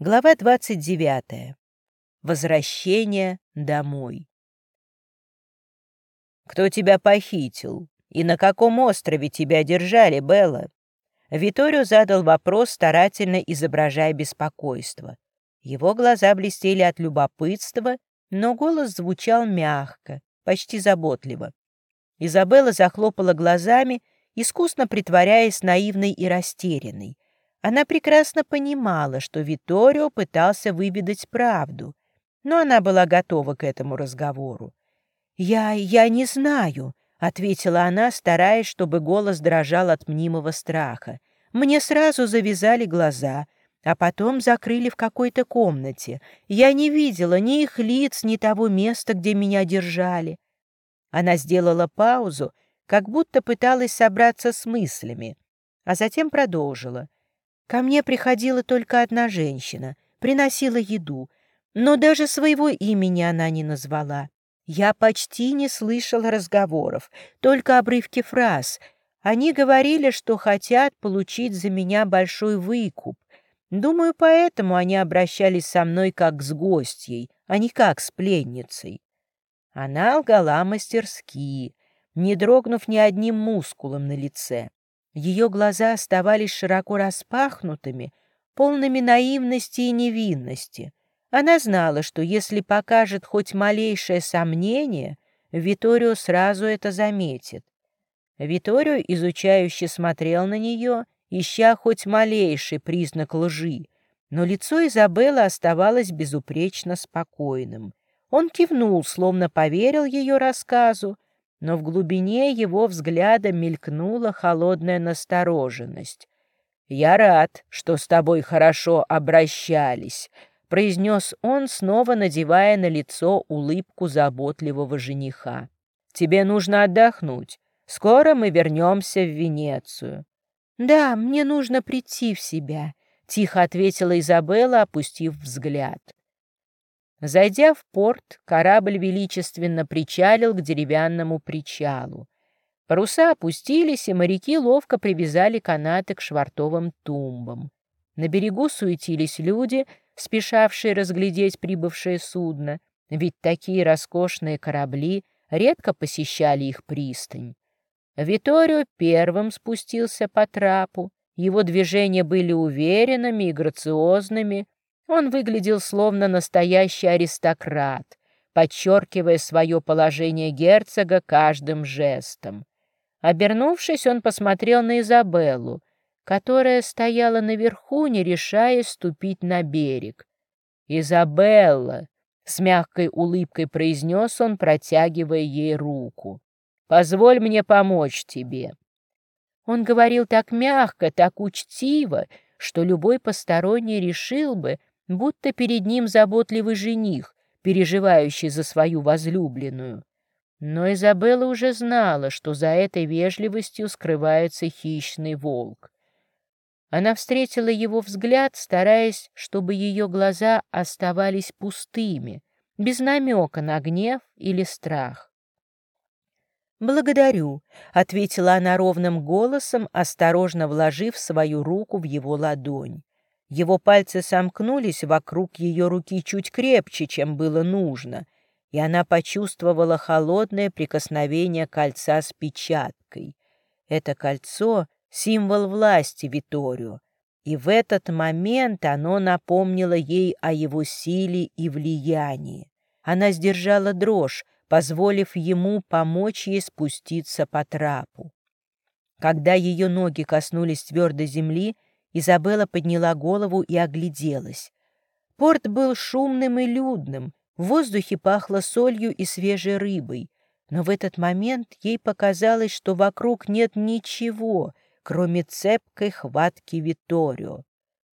Глава 29. Возвращение домой. «Кто тебя похитил? И на каком острове тебя держали, Белла?» Виторио задал вопрос, старательно изображая беспокойство. Его глаза блестели от любопытства, но голос звучал мягко, почти заботливо. Изабелла захлопала глазами, искусно притворяясь наивной и растерянной. Она прекрасно понимала, что Виторио пытался выведать правду, но она была готова к этому разговору. «Я... я не знаю», — ответила она, стараясь, чтобы голос дрожал от мнимого страха. «Мне сразу завязали глаза, а потом закрыли в какой-то комнате. Я не видела ни их лиц, ни того места, где меня держали». Она сделала паузу, как будто пыталась собраться с мыслями, а затем продолжила — Ко мне приходила только одна женщина, приносила еду, но даже своего имени она не назвала. Я почти не слышала разговоров, только обрывки фраз. Они говорили, что хотят получить за меня большой выкуп. Думаю, поэтому они обращались со мной как с гостьей, а не как с пленницей. Она лгала мастерски, не дрогнув ни одним мускулом на лице. Ее глаза оставались широко распахнутыми, полными наивности и невинности. Она знала, что если покажет хоть малейшее сомнение, Виторио сразу это заметит. Виторио изучающе смотрел на нее, ища хоть малейший признак лжи, но лицо Изабеллы оставалось безупречно спокойным. Он кивнул, словно поверил ее рассказу, но в глубине его взгляда мелькнула холодная настороженность. «Я рад, что с тобой хорошо обращались», — произнес он, снова надевая на лицо улыбку заботливого жениха. «Тебе нужно отдохнуть. Скоро мы вернемся в Венецию». «Да, мне нужно прийти в себя», — тихо ответила Изабелла, опустив взгляд. Зайдя в порт, корабль величественно причалил к деревянному причалу. Паруса опустились, и моряки ловко привязали канаты к швартовым тумбам. На берегу суетились люди, спешавшие разглядеть прибывшее судно, ведь такие роскошные корабли редко посещали их пристань. Виторио первым спустился по трапу, его движения были уверенными и грациозными, он выглядел словно настоящий аристократ, подчеркивая свое положение герцога каждым жестом. Обернувшись, он посмотрел на Изабеллу, которая стояла наверху, не решаясь ступить на берег. «Изабелла!» — с мягкой улыбкой произнес он, протягивая ей руку. «Позволь мне помочь тебе». Он говорил так мягко, так учтиво, что любой посторонний решил бы, будто перед ним заботливый жених, переживающий за свою возлюбленную. Но Изабелла уже знала, что за этой вежливостью скрывается хищный волк. Она встретила его взгляд, стараясь, чтобы ее глаза оставались пустыми, без намека на гнев или страх. «Благодарю», — ответила она ровным голосом, осторожно вложив свою руку в его ладонь. Его пальцы сомкнулись вокруг ее руки чуть крепче, чем было нужно, и она почувствовала холодное прикосновение кольца с печаткой. Это кольцо — символ власти Виторио, и в этот момент оно напомнило ей о его силе и влиянии. Она сдержала дрожь, позволив ему помочь ей спуститься по трапу. Когда ее ноги коснулись твердой земли, Изабелла подняла голову и огляделась. Порт был шумным и людным, в воздухе пахло солью и свежей рыбой, но в этот момент ей показалось, что вокруг нет ничего, кроме цепкой хватки Виторио.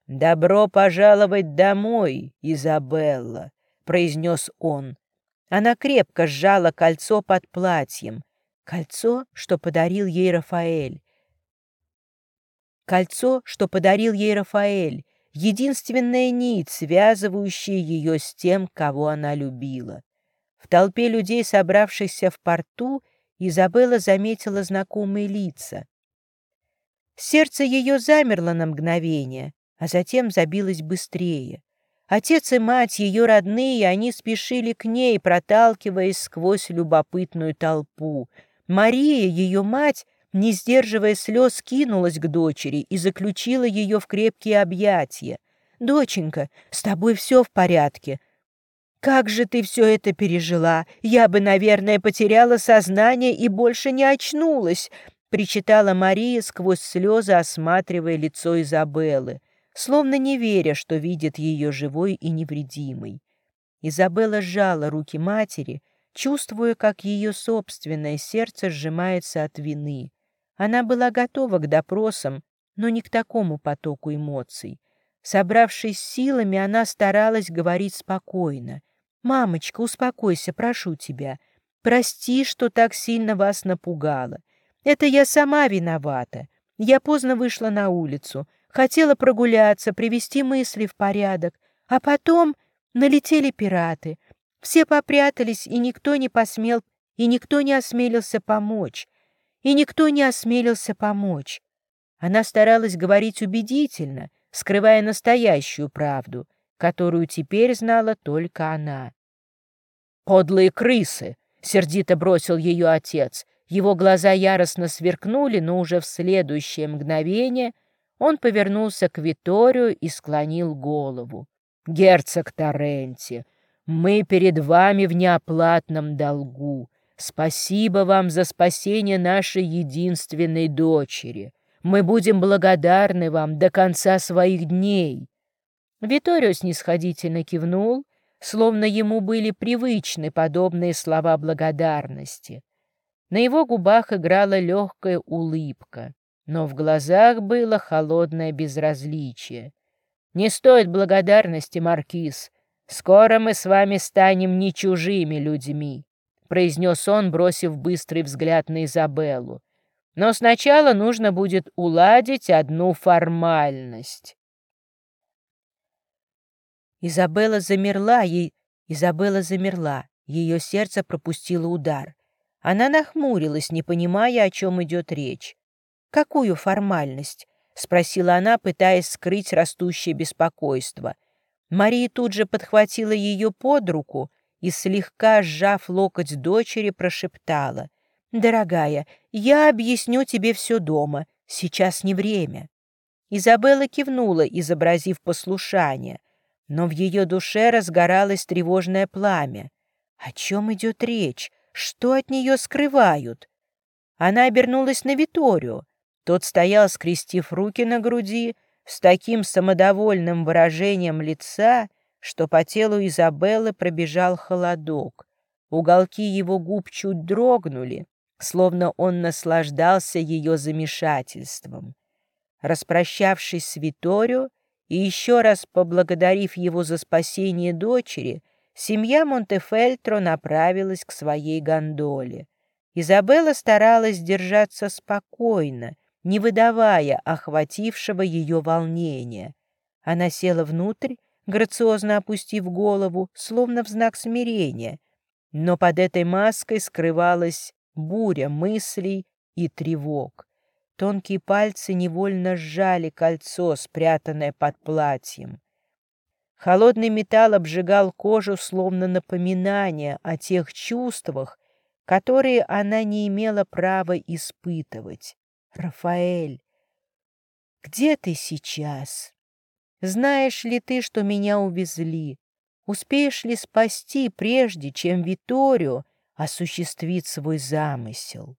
«Добро пожаловать домой, Изабелла», — произнес он. Она крепко сжала кольцо под платьем, кольцо, что подарил ей Рафаэль, Кольцо, что подарил ей Рафаэль, единственная нить, связывающая ее с тем, кого она любила. В толпе людей, собравшихся в порту, Изабелла заметила знакомые лица. Сердце ее замерло на мгновение, а затем забилось быстрее. Отец и мать, ее родные, они спешили к ней, проталкиваясь сквозь любопытную толпу. Мария, ее мать, не сдерживая слез, кинулась к дочери и заключила ее в крепкие объятия. «Доченька, с тобой все в порядке. Как же ты все это пережила? Я бы, наверное, потеряла сознание и больше не очнулась», причитала Мария сквозь слезы, осматривая лицо Изабеллы, словно не веря, что видит ее живой и невредимой. Изабелла сжала руки матери, чувствуя, как ее собственное сердце сжимается от вины. Она была готова к допросам, но не к такому потоку эмоций. Собравшись силами, она старалась говорить спокойно. «Мамочка, успокойся, прошу тебя. Прости, что так сильно вас напугала. Это я сама виновата. Я поздно вышла на улицу, хотела прогуляться, привести мысли в порядок, а потом налетели пираты. Все попрятались, и никто не посмел, и никто не осмелился помочь. И никто не осмелился помочь. Она старалась говорить убедительно, скрывая настоящую правду, которую теперь знала только она. «Подлые крысы!» — сердито бросил ее отец. Его глаза яростно сверкнули, но уже в следующее мгновение он повернулся к Виторию и склонил голову. «Герцог Торренти, мы перед вами в неоплатном долгу. Спасибо вам за спасение нашей единственной дочери. Мы будем благодарны вам до конца своих дней». Виторио снисходительно кивнул, словно ему были привычны подобные слова благодарности. На его губах играла легкая улыбка, но в глазах было холодное безразличие. «Не стоит благодарности, Маркиз. Скоро мы с вами станем не чужими людьми», — произнес он, бросив быстрый взгляд на Изабеллу. «Но сначала нужно будет уладить одну формальность». Изабелла замерла, ей... Изабелла замерла, ее сердце пропустило удар. Она нахмурилась, не понимая, о чем идет речь. «Какую формальность?» — спросила она, пытаясь скрыть растущее беспокойство. Мария тут же подхватила ее под руку и, слегка сжав локоть дочери, прошептала. «Дорогая, я объясню тебе все дома. Сейчас не время». Изабелла кивнула, изобразив послушание, но в ее душе разгоралось тревожное пламя. О чем идет речь? Что от нее скрывают? Она обернулась на Виторию. Тот стоял, скрестив руки на груди, с таким самодовольным выражением лица, что по телу Изабеллы пробежал холодок. Уголки его губ чуть дрогнули, словно он наслаждался ее замешательством. Распрощавшись с Виторио и еще раз поблагодарив его за спасение дочери, семья Монтефельтро направилась к своей гондоле. Изабелла старалась держаться спокойно, не выдавая охватившего ее волнения. Она села внутрь, грациозно опустив голову, словно в знак смирения, но под этой маской скрывалась буря мыслей и тревог. Тонкие пальцы невольно сжали кольцо, спрятанное под платьем. Холодный металл обжигал кожу, словно напоминание о тех чувствах, которые она не имела права испытывать. «Рафаэль, где ты сейчас? Знаешь ли ты, что меня увезли? Успеешь ли спасти, прежде чем Виторио осуществит свой замысел?»